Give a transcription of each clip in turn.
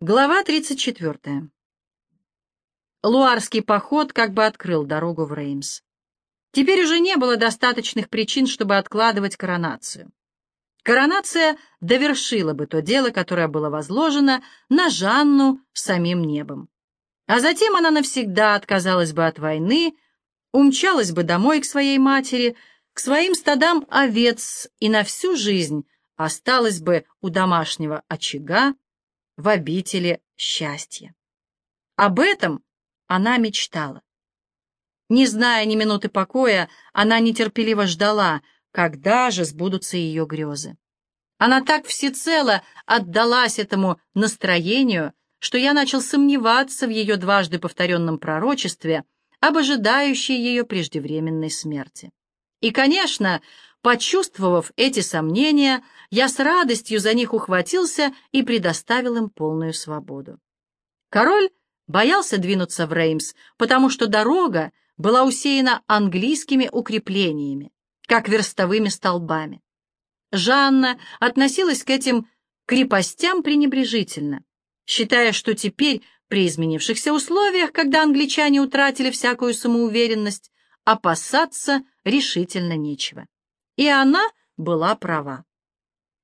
Глава 34. Луарский поход как бы открыл дорогу в Реймс. Теперь уже не было достаточных причин, чтобы откладывать коронацию. Коронация довершила бы то дело, которое было возложено на Жанну самим небом. А затем она навсегда отказалась бы от войны, умчалась бы домой к своей матери, к своим стадам овец и на всю жизнь осталась бы у домашнего очага, в обители счастья. Об этом она мечтала. Не зная ни минуты покоя, она нетерпеливо ждала, когда же сбудутся ее грезы. Она так всецело отдалась этому настроению, что я начал сомневаться в ее дважды повторенном пророчестве об ожидающей ее преждевременной смерти. И, конечно, Почувствовав эти сомнения, я с радостью за них ухватился и предоставил им полную свободу. Король боялся двинуться в Реймс, потому что дорога была усеяна английскими укреплениями, как верстовыми столбами. Жанна относилась к этим крепостям пренебрежительно, считая, что теперь, при изменившихся условиях, когда англичане утратили всякую самоуверенность, опасаться решительно нечего. И она была права.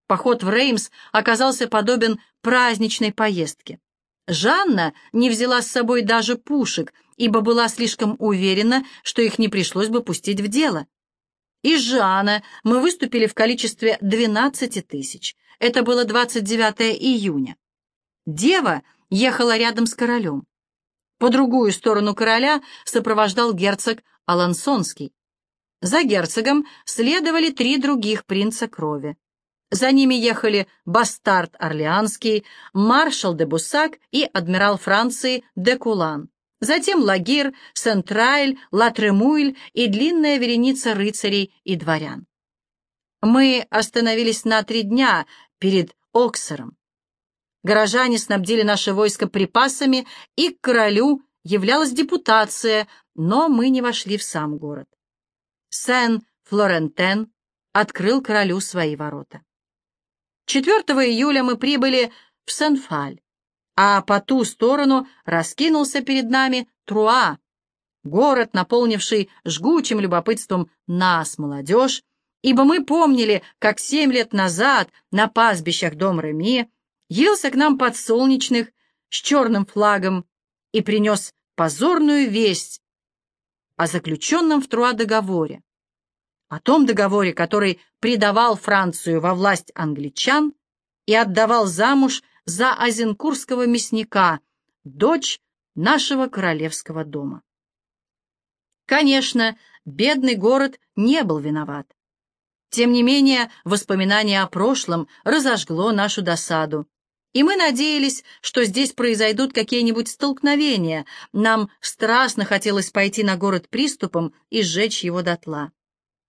Поход в Реймс оказался подобен праздничной поездке. Жанна не взяла с собой даже пушек, ибо была слишком уверена, что их не пришлось бы пустить в дело. Из Жанна мы выступили в количестве 12 тысяч. Это было 29 июня. Дева ехала рядом с королем. По другую сторону короля сопровождал герцог Алансонский. За герцогом следовали три других принца крови. За ними ехали бастард Орлеанский, маршал де Буссак и адмирал Франции де Кулан. Затем Лагир, Сентрайль, Латремуйль и длинная вереница рыцарей и дворян. Мы остановились на три дня перед Оксером. Горожане снабдили наше войско припасами, и к королю являлась депутация, но мы не вошли в сам город. Сен-Флорентен открыл королю свои ворота. 4 июля мы прибыли в Сен-Фаль, а по ту сторону раскинулся перед нами Труа, город, наполнивший жгучим любопытством нас, молодежь, ибо мы помнили, как семь лет назад на пастбищах дом Реми явился к нам подсолнечных с черным флагом и принес позорную весть о заключенном в Труа договоре, о том договоре, который предавал Францию во власть англичан и отдавал замуж за азенкурского мясника, дочь нашего королевского дома. Конечно, бедный город не был виноват. Тем не менее, воспоминание о прошлом разожгло нашу досаду, и мы надеялись, что здесь произойдут какие-нибудь столкновения. Нам страстно хотелось пойти на город приступом и сжечь его дотла.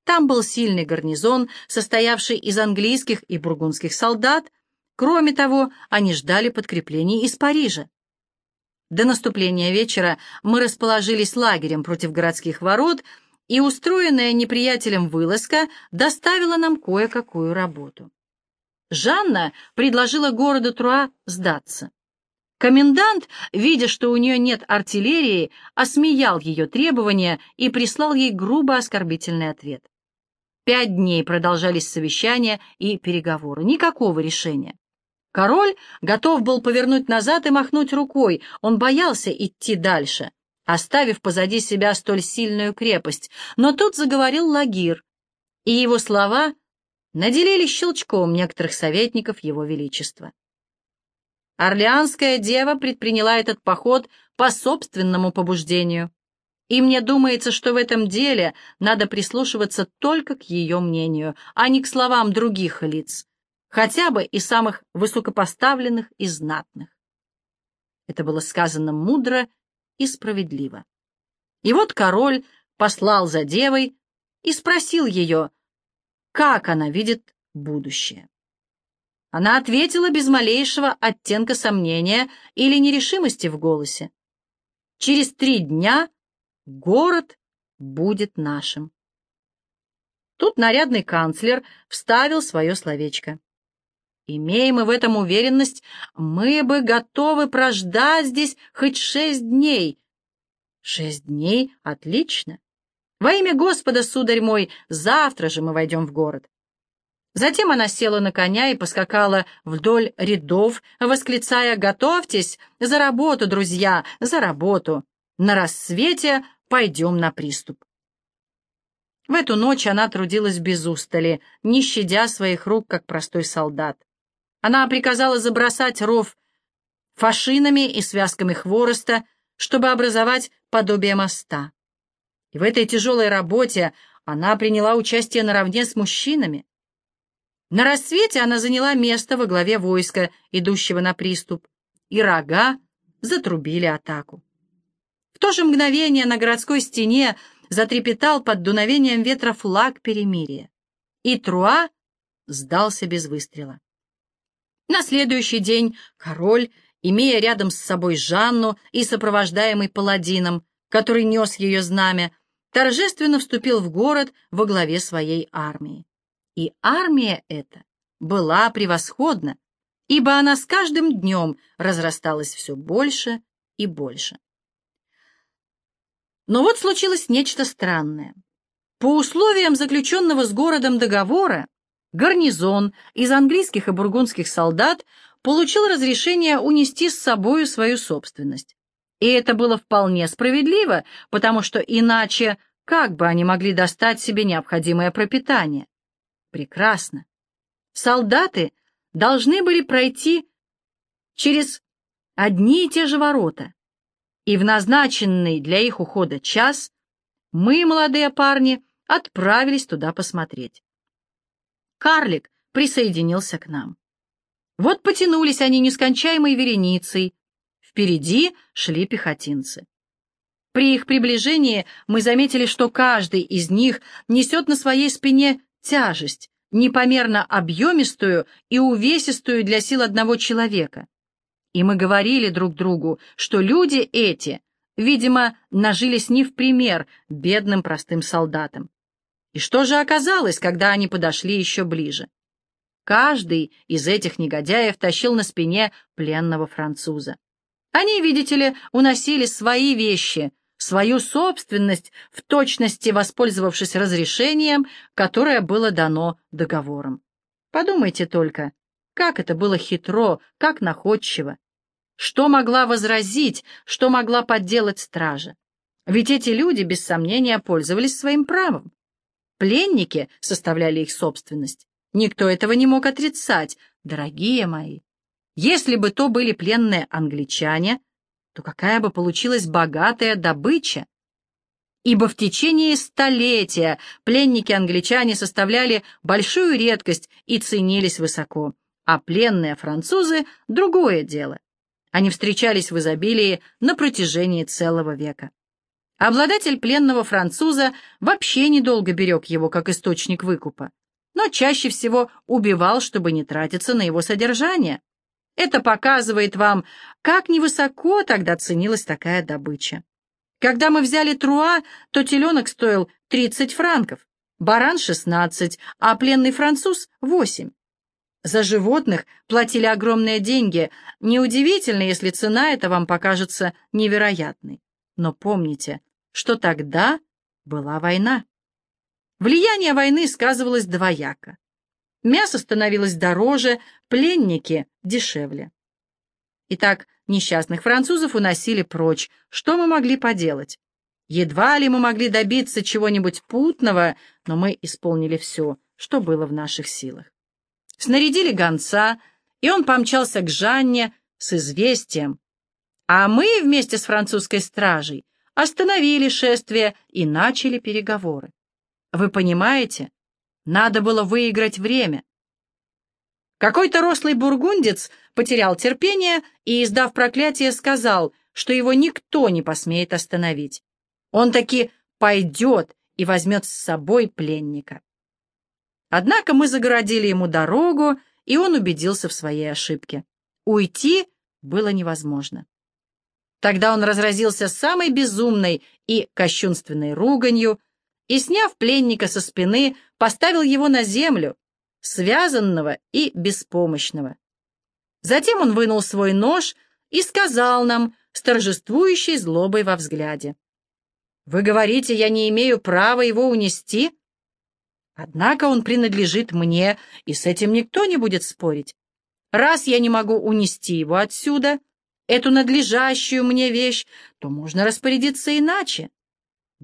Там был сильный гарнизон, состоявший из английских и бургундских солдат. Кроме того, они ждали подкреплений из Парижа. До наступления вечера мы расположились лагерем против городских ворот, и устроенная неприятелем вылазка доставила нам кое-какую работу. Жанна предложила городу Труа сдаться. Комендант, видя, что у нее нет артиллерии, осмеял ее требования и прислал ей грубо оскорбительный ответ. Пять дней продолжались совещания и переговоры. Никакого решения. Король готов был повернуть назад и махнуть рукой. Он боялся идти дальше, оставив позади себя столь сильную крепость. Но тут заговорил Лагир, и его слова наделили щелчком некоторых советников его величества. Орлеанская дева предприняла этот поход по собственному побуждению, и мне думается, что в этом деле надо прислушиваться только к ее мнению, а не к словам других лиц, хотя бы и самых высокопоставленных и знатных. Это было сказано мудро и справедливо. И вот король послал за девой и спросил ее, как она видит будущее. Она ответила без малейшего оттенка сомнения или нерешимости в голосе. Через три дня город будет нашим. Тут нарядный канцлер вставил свое словечко. Имеем мы в этом уверенность, мы бы готовы прождать здесь хоть шесть дней. Шесть дней? Отлично. Во имя Господа, сударь мой, завтра же мы войдем в город. Затем она села на коня и поскакала вдоль рядов, восклицая «Готовьтесь! За работу, друзья! За работу! На рассвете пойдем на приступ!» В эту ночь она трудилась без устали, не щадя своих рук, как простой солдат. Она приказала забросать ров фашинами и связками хвороста, чтобы образовать подобие моста. И в этой тяжелой работе она приняла участие наравне с мужчинами. На рассвете она заняла место во главе войска, идущего на приступ, и рога затрубили атаку. В то же мгновение на городской стене затрепетал под дуновением ветра флаг перемирия, и Труа сдался без выстрела. На следующий день король, имея рядом с собой Жанну и сопровождаемый паладином, который нес ее знамя, торжественно вступил в город во главе своей армии. И армия эта была превосходна, ибо она с каждым днем разрасталась все больше и больше. Но вот случилось нечто странное. По условиям заключенного с городом договора, гарнизон из английских и бургундских солдат получил разрешение унести с собою свою собственность. И это было вполне справедливо, потому что иначе как бы они могли достать себе необходимое пропитание? Прекрасно. Солдаты должны были пройти через одни и те же ворота, и в назначенный для их ухода час мы, молодые парни, отправились туда посмотреть. Карлик присоединился к нам. Вот потянулись они нескончаемой вереницей. Впереди шли пехотинцы. При их приближении мы заметили, что каждый из них несет на своей спине тяжесть, непомерно объемистую и увесистую для сил одного человека. И мы говорили друг другу, что люди эти, видимо, нажились не в пример бедным простым солдатам. И что же оказалось, когда они подошли еще ближе? Каждый из этих негодяев тащил на спине пленного француза. Они, видите ли, уносили свои вещи, свою собственность, в точности воспользовавшись разрешением, которое было дано договором. Подумайте только, как это было хитро, как находчиво. Что могла возразить, что могла подделать стража? Ведь эти люди, без сомнения, пользовались своим правом. Пленники составляли их собственность. Никто этого не мог отрицать, дорогие мои. Если бы то были пленные англичане, то какая бы получилась богатая добыча? Ибо в течение столетия пленники-англичане составляли большую редкость и ценились высоко, а пленные французы — другое дело. Они встречались в изобилии на протяжении целого века. Обладатель пленного француза вообще недолго берег его как источник выкупа, но чаще всего убивал, чтобы не тратиться на его содержание. Это показывает вам, как невысоко тогда ценилась такая добыча. Когда мы взяли Труа, то теленок стоил 30 франков, баран — 16, а пленный француз — 8. За животных платили огромные деньги. Неудивительно, если цена эта вам покажется невероятной. Но помните, что тогда была война. Влияние войны сказывалось двояко. Мясо становилось дороже, пленники дешевле. Итак, несчастных французов уносили прочь. Что мы могли поделать? Едва ли мы могли добиться чего-нибудь путного, но мы исполнили все, что было в наших силах. Снарядили гонца, и он помчался к Жанне с известием. А мы вместе с французской стражей остановили шествие и начали переговоры. Вы понимаете, надо было выиграть время. Какой-то рослый бургундец потерял терпение и, издав проклятие, сказал, что его никто не посмеет остановить. Он таки пойдет и возьмет с собой пленника. Однако мы загородили ему дорогу, и он убедился в своей ошибке. Уйти было невозможно. Тогда он разразился самой безумной и кощунственной руганью и, сняв пленника со спины, поставил его на землю, связанного и беспомощного. Затем он вынул свой нож и сказал нам с торжествующей злобой во взгляде. «Вы говорите, я не имею права его унести?» Однако он принадлежит мне, и с этим никто не будет спорить. Раз я не могу унести его отсюда, эту надлежащую мне вещь, то можно распорядиться иначе.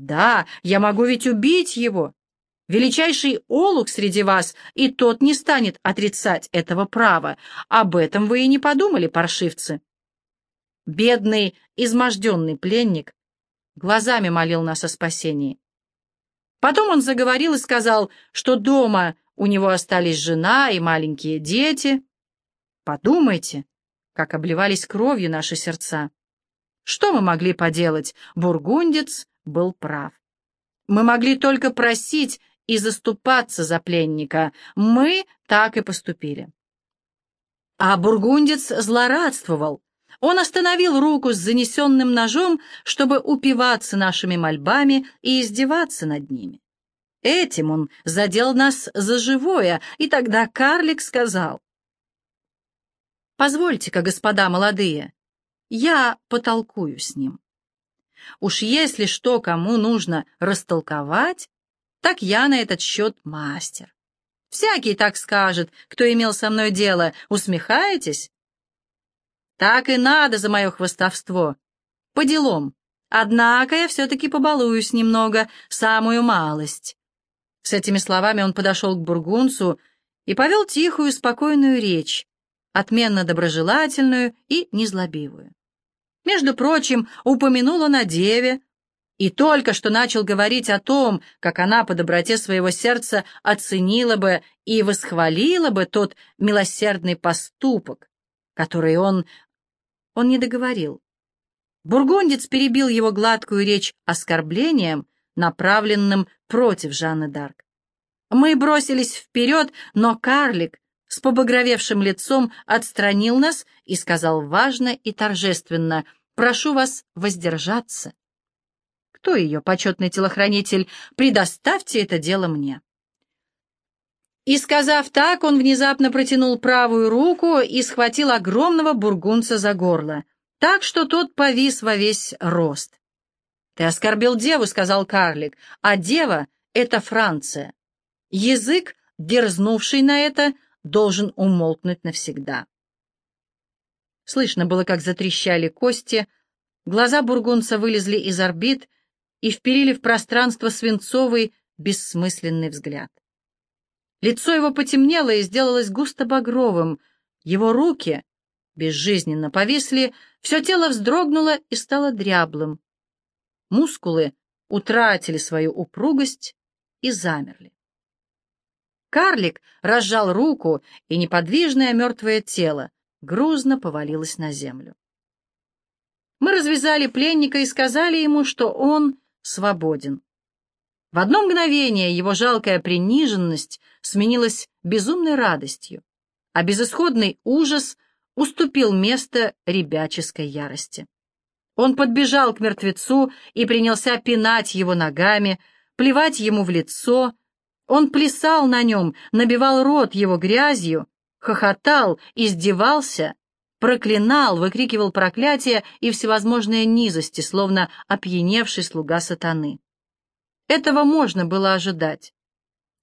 Да, я могу ведь убить его. Величайший олух среди вас, и тот не станет отрицать этого права. Об этом вы и не подумали, паршивцы. Бедный, изможденный пленник глазами молил нас о спасении. Потом он заговорил и сказал, что дома у него остались жена и маленькие дети. Подумайте, как обливались кровью наши сердца. Что мы могли поделать? Бургундец был прав. Мы могли только просить и заступаться за пленника. Мы так и поступили. А бургундец злорадствовал. Он остановил руку с занесенным ножом, чтобы упиваться нашими мольбами и издеваться над ними. Этим он задел нас за живое, и тогда карлик сказал, «Позвольте-ка, господа молодые, я потолкую с ним». Уж если что кому нужно растолковать, так я на этот счет мастер. Всякий так скажет, кто имел со мной дело. Усмехаетесь? Так и надо за мое хвостовство. По делам. Однако я все-таки побалуюсь немного, самую малость. С этими словами он подошел к бургунцу и повел тихую, спокойную речь, отменно доброжелательную и незлобивую. Между прочим, упомянул он о деве, и только что начал говорить о том, как она по доброте своего сердца оценила бы и восхвалила бы тот милосердный поступок, который он... Он не договорил. Бургундец перебил его гладкую речь оскорблением, направленным против Жанны Дарк. Мы бросились вперед, но карлик с побагровевшим лицом отстранил нас и сказал важно и торжественно «Прошу вас воздержаться». Кто ее, почетный телохранитель? Предоставьте это дело мне. И, сказав так, он внезапно протянул правую руку и схватил огромного бургунца за горло, так что тот повис во весь рост. «Ты оскорбил деву», — сказал карлик, — «а дева — это Франция. Язык, дерзнувший на это, должен умолкнуть навсегда». Слышно было, как затрещали кости, глаза бургунца вылезли из орбит и вперили в пространство свинцовый, бессмысленный взгляд. Лицо его потемнело и сделалось густо багровым, его руки безжизненно повисли, все тело вздрогнуло и стало дряблым. Мускулы утратили свою упругость и замерли. Карлик разжал руку, и неподвижное мертвое тело грузно повалилось на землю. Мы развязали пленника и сказали ему, что он свободен. В одно мгновение его жалкая приниженность сменилась безумной радостью, а безысходный ужас уступил место ребяческой ярости. Он подбежал к мертвецу и принялся пинать его ногами, плевать ему в лицо. Он плясал на нем, набивал рот его грязью, хохотал, издевался, проклинал, выкрикивал проклятия и всевозможные низости, словно опьяневший слуга сатаны. Этого можно было ожидать.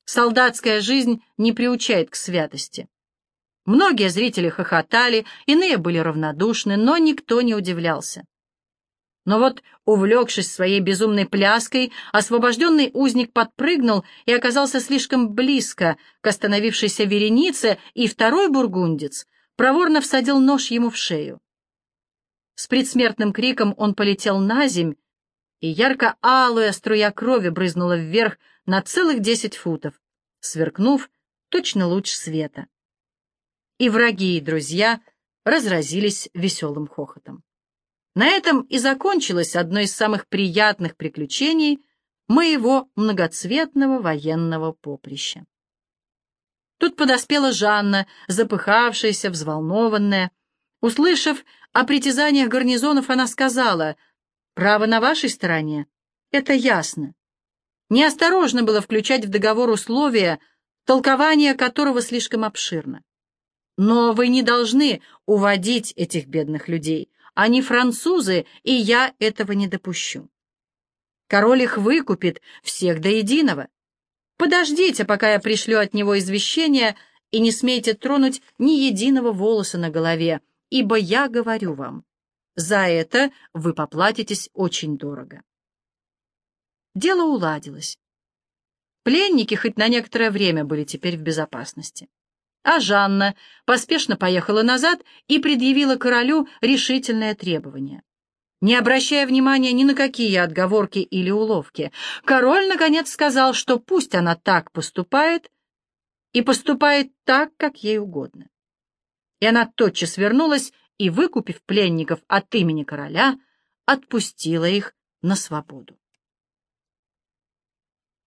Солдатская жизнь не приучает к святости. Многие зрители хохотали, иные были равнодушны, но никто не удивлялся. Но вот, увлекшись своей безумной пляской, освобожденный узник подпрыгнул и оказался слишком близко к остановившейся веренице, и второй бургундец проворно всадил нож ему в шею. С предсмертным криком он полетел на земь, и ярко-алая струя крови брызнула вверх на целых десять футов, сверкнув точно луч света. И враги, и друзья разразились веселым хохотом. На этом и закончилось одно из самых приятных приключений моего многоцветного военного поприща. Тут подоспела Жанна, запыхавшаяся, взволнованная. Услышав о притязаниях гарнизонов, она сказала, «Право на вашей стороне, это ясно. Неосторожно было включать в договор условия, толкование которого слишком обширно. Но вы не должны уводить этих бедных людей. Они французы, и я этого не допущу. Король их выкупит, всех до единого. Подождите, пока я пришлю от него извещение, и не смейте тронуть ни единого волоса на голове, ибо я говорю вам, за это вы поплатитесь очень дорого. Дело уладилось. Пленники хоть на некоторое время были теперь в безопасности. А Жанна поспешно поехала назад и предъявила королю решительное требование. Не обращая внимания ни на какие отговорки или уловки, король, наконец, сказал, что пусть она так поступает, и поступает так, как ей угодно. И она тотчас вернулась и, выкупив пленников от имени короля, отпустила их на свободу.